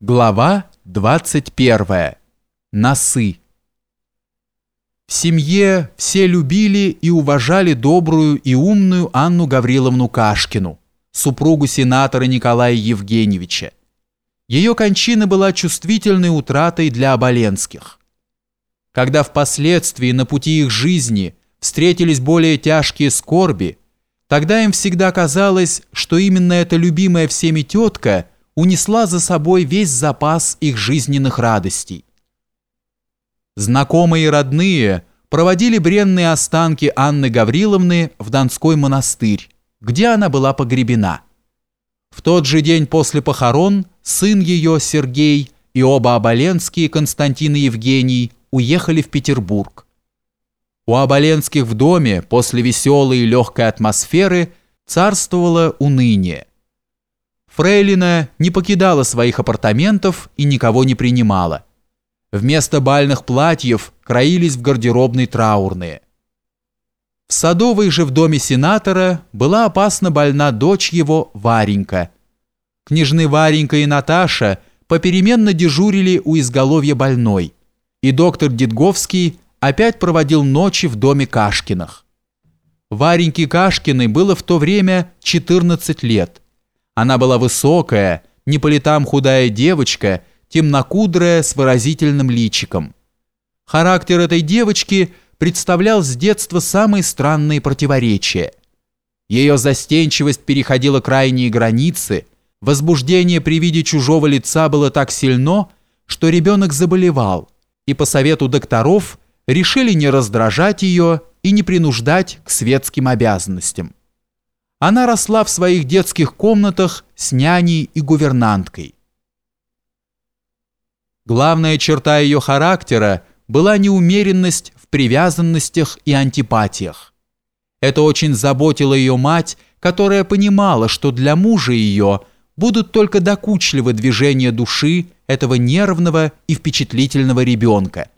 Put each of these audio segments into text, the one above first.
Глава 21. Носы. В семье все любили и уважали добрую и умную Анну Гавриловну Кашкину, супругу сенатора Николая Евгеньевича. Ее кончина была чувствительной утратой для оболенских. Когда впоследствии на пути их жизни встретились более тяжкие скорби, тогда им всегда казалось, что именно эта любимая всеми тетка – унесла за собой весь запас их жизненных радостей. Знакомые и родные проводили бренные останки Анны Гавриловны в Донской монастырь, где она была погребена. В тот же день после похорон сын ее, Сергей, и оба Оболенские, Константин и Евгений, уехали в Петербург. У Оболенских в доме после веселой и легкой атмосферы царствовало уныние. Фрейлина не покидала своих апартаментов и никого не принимала. Вместо бальных платьев краились в гардеробной траурные. В Садовой же в доме сенатора была опасно больна дочь его Варенька. Княжны Варенька и Наташа попеременно дежурили у изголовья больной, и доктор Дедговский опять проводил ночи в доме Кашкиных. Вареньке Кашкиной было в то время 14 лет – она была высокая, не по летам худая девочка, темнокудрая с выразительным личиком. Характер этой девочки представлял с детства самые странные противоречия. Ее застенчивость переходила крайние границы, возбуждение при виде чужого лица было так сильно, что ребенок заболевал, и по совету докторов решили не раздражать ее и не принуждать к светским обязанностям. Она росла в своих детских комнатах с няней и гувернанткой. Главная черта ее характера была неумеренность в привязанностях и антипатиях. Это очень заботило ее мать, которая понимала, что для мужа ее будут только докучливы движения души этого нервного и впечатлительного ребенка.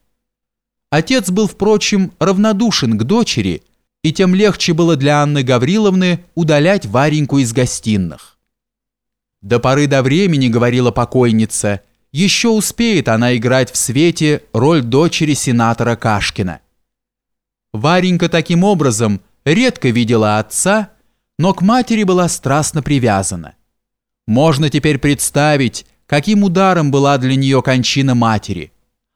Отец был, впрочем, равнодушен к дочери – и тем легче было для Анны Гавриловны удалять Вареньку из гостиных. «До поры до времени, — говорила покойница, — еще успеет она играть в свете роль дочери сенатора Кашкина». Варенька таким образом редко видела отца, но к матери была страстно привязана. Можно теперь представить, каким ударом была для нее кончина матери.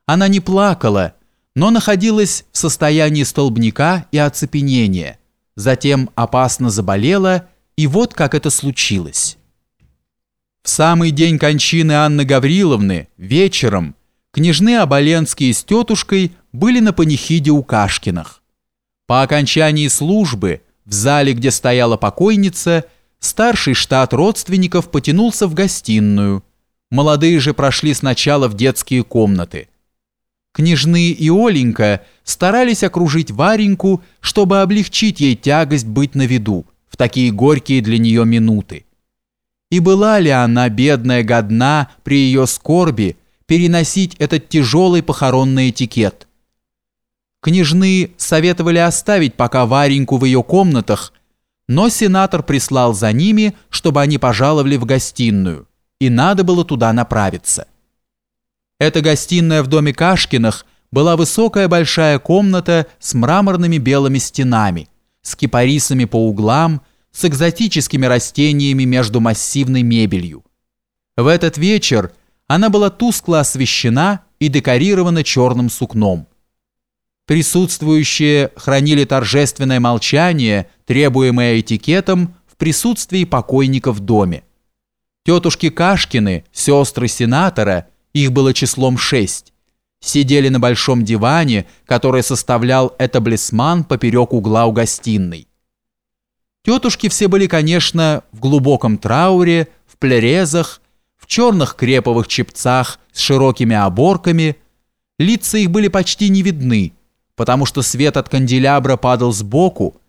Она не плакала, но находилась в состоянии столбняка и оцепенения, затем опасно заболела, и вот как это случилось. В самый день кончины Анны Гавриловны, вечером, княжны Оболенские с тетушкой были на панихиде у Кашкиных. По окончании службы, в зале, где стояла покойница, старший штат родственников потянулся в гостиную. Молодые же прошли сначала в детские комнаты – Княжны и Оленька старались окружить Вареньку, чтобы облегчить ей тягость быть на виду в такие горькие для нее минуты. И была ли она, бедная, годна при ее скорби переносить этот тяжелый похоронный этикет? Княжны советовали оставить пока Вареньку в ее комнатах, но сенатор прислал за ними, чтобы они пожаловали в гостиную, и надо было туда направиться. Эта гостиная в доме Кашкиных была высокая большая комната с мраморными белыми стенами, с кипарисами по углам, с экзотическими растениями между массивной мебелью. В этот вечер она была тускло освещена и декорирована черным сукном. Присутствующие хранили торжественное молчание, требуемое этикетом в присутствии покойника в доме. Тетушки Кашкины, сестры сенатора – их было числом шесть, сидели на большом диване, который составлял этаблисман поперек угла у гостиной. Тетушки все были, конечно, в глубоком трауре, в плерезах, в черных креповых чепцах с широкими оборками. Лица их были почти не видны, потому что свет от канделябра падал сбоку,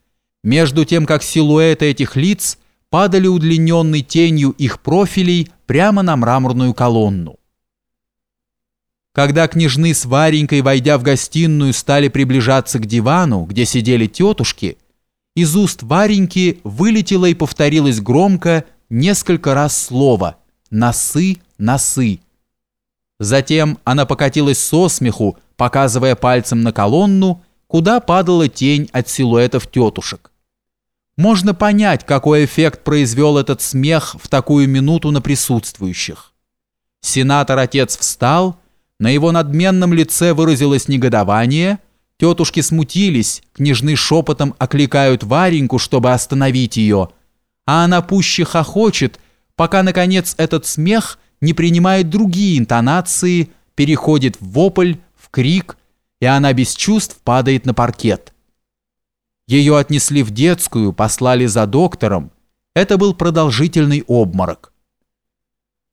между тем как силуэты этих лиц падали удлиненной тенью их профилей прямо на мраморную колонну. Когда княжны с Варенькой, войдя в гостиную, стали приближаться к дивану, где сидели тетушки, из уст Вареньки вылетело и повторилось громко несколько раз слово «носы, носы». Затем она покатилась со смеху, показывая пальцем на колонну, куда падала тень от силуэтов тетушек. Можно понять, какой эффект произвел этот смех в такую минуту на присутствующих. Сенатор-отец встал, на его надменном лице выразилось негодование, тетушки смутились, княжны шепотом окликают Вареньку, чтобы остановить ее, а она пуще хохочет, пока, наконец, этот смех не принимает другие интонации, переходит в вопль, в крик, и она без чувств падает на паркет. Ее отнесли в детскую, послали за доктором. Это был продолжительный обморок.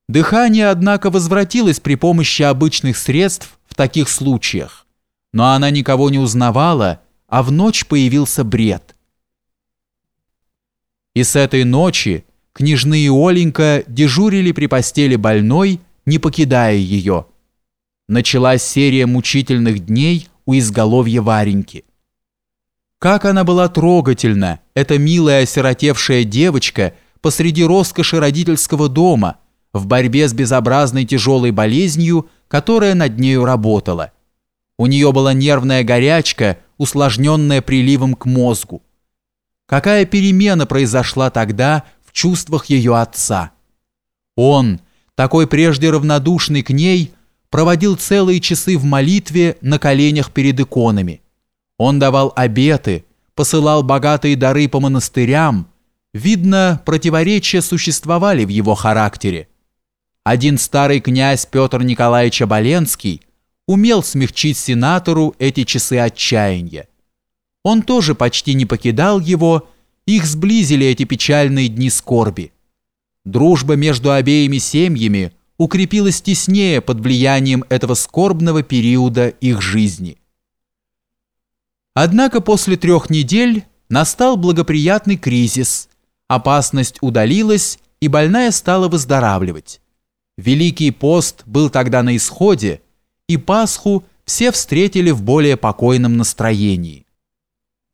Дыхание, однако, возвратилось при помощи обычных средств в таких случаях. Но она никого не узнавала, а в ночь появился бред. И с этой ночи княжны и Оленька дежурили при постели больной, не покидая ее. Началась серия мучительных дней у изголовья Вареньки. Как она была трогательна, эта милая осиротевшая девочка посреди роскоши родительского дома, в борьбе с безобразной тяжелой болезнью, которая над нею работала. У нее была нервная горячка, усложненная приливом к мозгу. Какая перемена произошла тогда в чувствах ее отца? Он, такой прежде равнодушный к ней, проводил целые часы в молитве на коленях перед иконами. Он давал обеты, посылал богатые дары по монастырям. Видно, противоречия существовали в его характере. Один старый князь Петр Николаевич Оболенский умел смягчить сенатору эти часы отчаяния. Он тоже почти не покидал его, их сблизили эти печальные дни скорби. Дружба между обеими семьями укрепилась теснее под влиянием этого скорбного периода их жизни. Однако после трех недель настал благоприятный кризис, опасность удалилась, и больная стала выздоравливать. Великий пост был тогда на исходе, и Пасху все встретили в более покойном настроении.